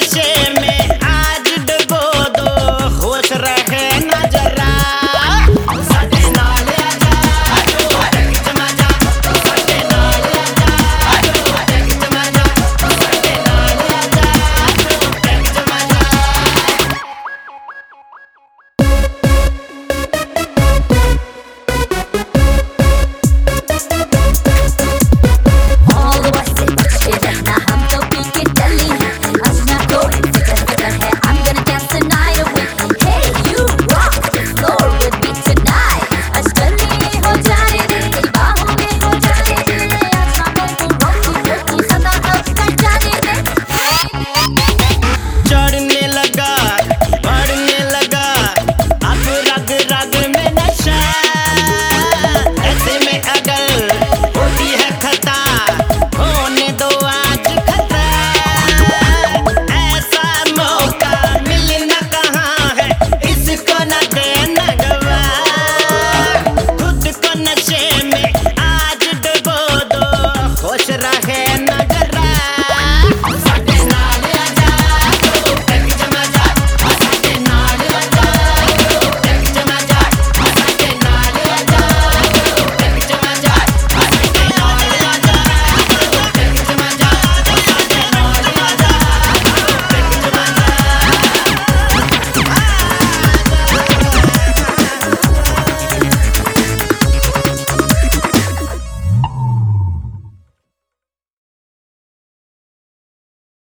noche. के नगर